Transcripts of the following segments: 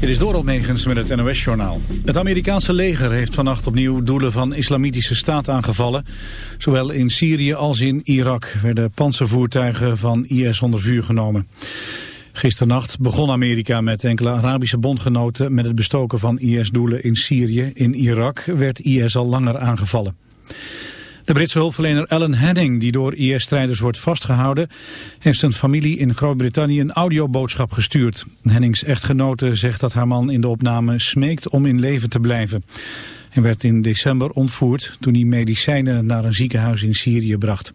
Het is door Megens met het NOS-journaal. Het Amerikaanse leger heeft vannacht opnieuw doelen van islamitische staat aangevallen. Zowel in Syrië als in Irak werden panzervoertuigen van IS onder vuur genomen. Gisternacht begon Amerika met enkele Arabische bondgenoten met het bestoken van IS-doelen in Syrië. In Irak werd IS al langer aangevallen. De Britse hulpverlener Alan Henning, die door IS-strijders wordt vastgehouden, heeft zijn familie in Groot-Brittannië een audioboodschap gestuurd. Hennings echtgenote zegt dat haar man in de opname smeekt om in leven te blijven. Hij werd in december ontvoerd toen hij medicijnen naar een ziekenhuis in Syrië bracht.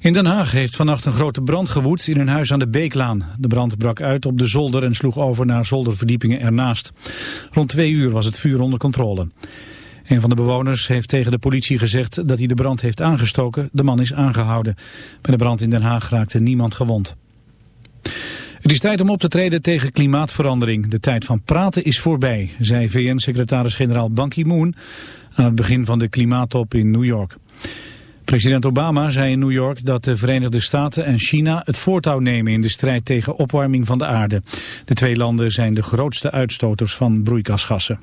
In Den Haag heeft vannacht een grote brand gewoed in een huis aan de Beeklaan. De brand brak uit op de zolder en sloeg over naar zolderverdiepingen ernaast. Rond twee uur was het vuur onder controle. Een van de bewoners heeft tegen de politie gezegd dat hij de brand heeft aangestoken. De man is aangehouden. Bij de brand in Den Haag raakte niemand gewond. Het is tijd om op te treden tegen klimaatverandering. De tijd van praten is voorbij, zei VN-secretaris-generaal Ban Ki-moon aan het begin van de klimaattop in New York. President Obama zei in New York dat de Verenigde Staten en China het voortouw nemen in de strijd tegen opwarming van de aarde. De twee landen zijn de grootste uitstoters van broeikasgassen.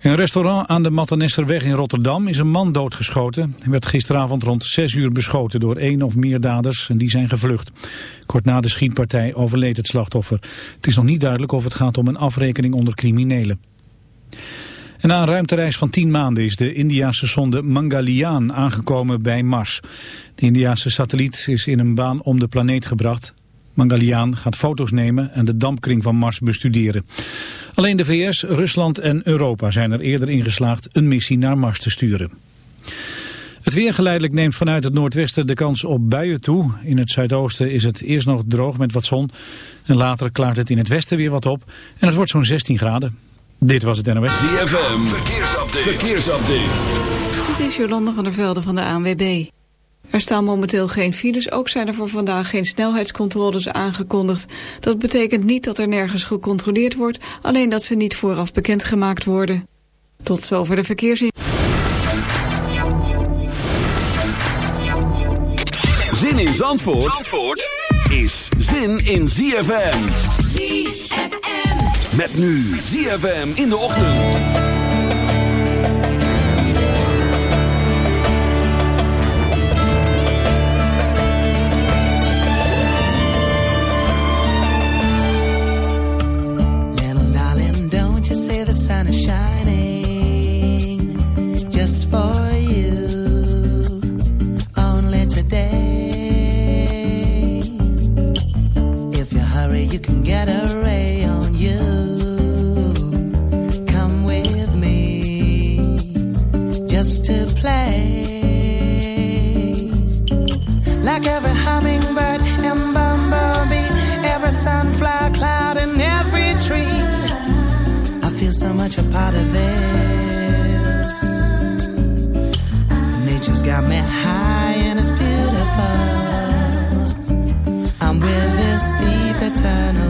In een restaurant aan de Mattenesserweg in Rotterdam is een man doodgeschoten. Hij werd gisteravond rond 6 uur beschoten door één of meer daders en die zijn gevlucht. Kort na de schietpartij overleed het slachtoffer. Het is nog niet duidelijk of het gaat om een afrekening onder criminelen. En na een ruimtereis van 10 maanden is de Indiase sonde Mangalyaan aangekomen bij Mars. De Indiase satelliet is in een baan om de planeet gebracht. Mangalyaan gaat foto's nemen en de dampkring van Mars bestuderen. Alleen de VS, Rusland en Europa zijn er eerder in geslaagd een missie naar Mars te sturen. Het weer geleidelijk neemt vanuit het noordwesten de kans op buien toe. In het zuidoosten is het eerst nog droog met wat zon. En later klaart het in het westen weer wat op. En het wordt zo'n 16 graden. Dit was het NOS. ZFM, verkeersupdate. verkeersupdate. Dit is Jolanda van der Velde van de ANWB. Er staan momenteel geen files, ook zijn er voor vandaag geen snelheidscontroles aangekondigd. Dat betekent niet dat er nergens gecontroleerd wordt, alleen dat ze niet vooraf bekendgemaakt worden. Tot zover de verkeersin. Zin in Zandvoort, Zandvoort is zin in ZFM. ZFM. Met nu ZFM in de ochtend. For you, only today. If you hurry, you can get up. Got me high and it's beautiful. I'm with this deep eternal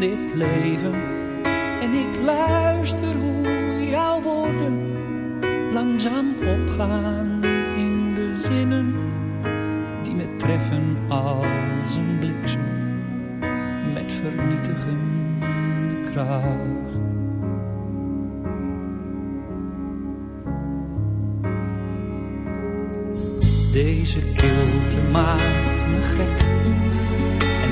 Dit leven. En ik luister hoe jouw woorden langzaam opgaan in de zinnen. Die me treffen als een bliksem met vernietigende kracht. Deze kilte maakt me gek.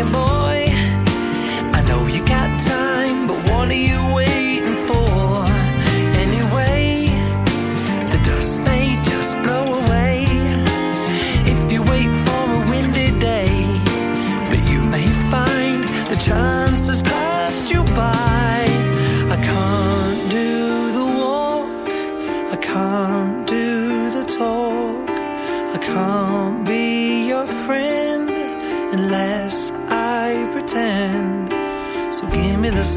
anymore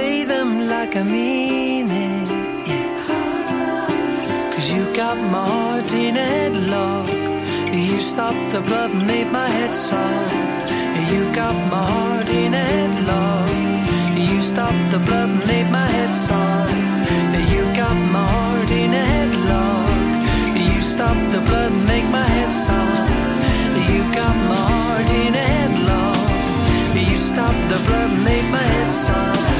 say them like I mean it. Yeah. Cause you got my heart in headlock. You stopped the blood and made my head soft. You got my heart in headlock. You stopped the blood and made my head soft. You got my heart in a headlock. You stopped the blood and make my head soft. You got my heart in a headlock. You stopped the blood made my head soft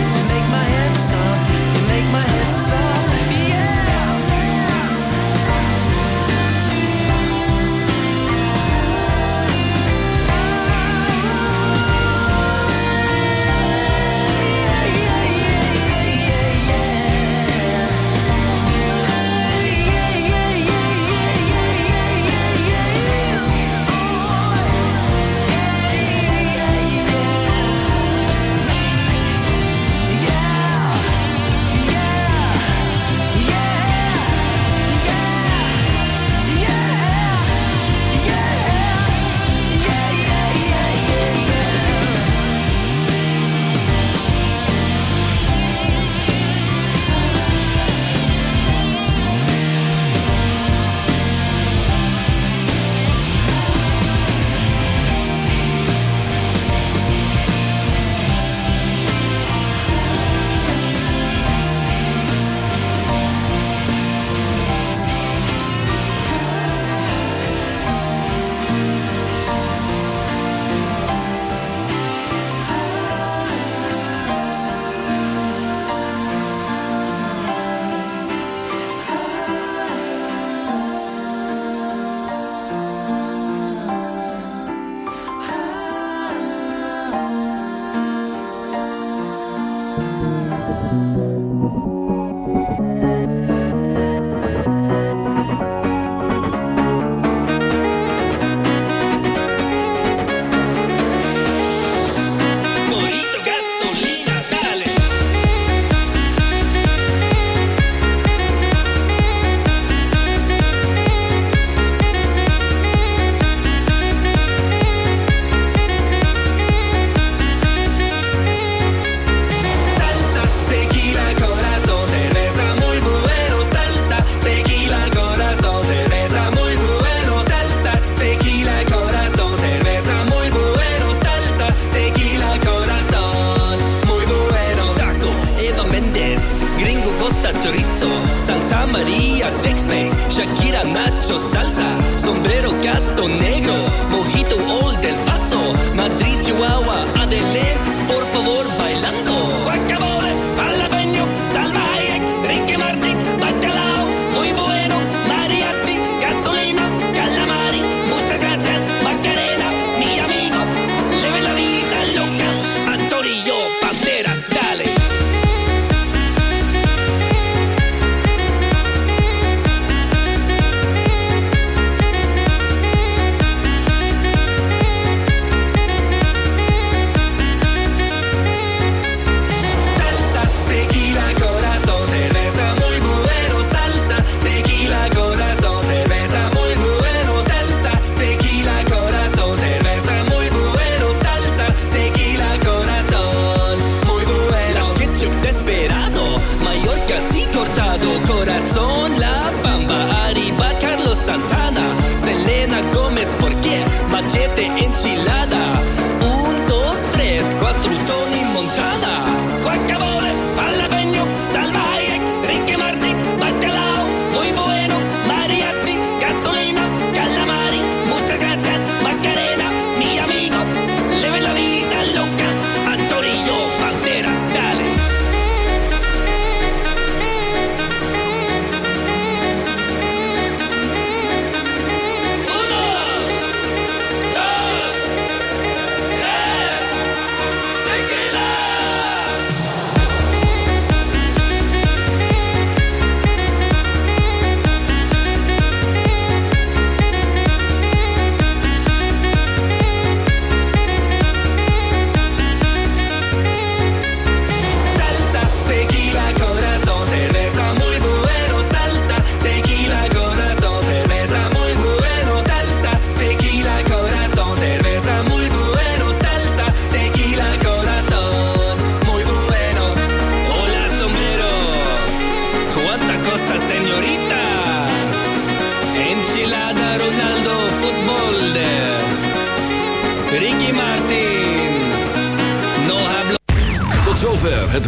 de enchilada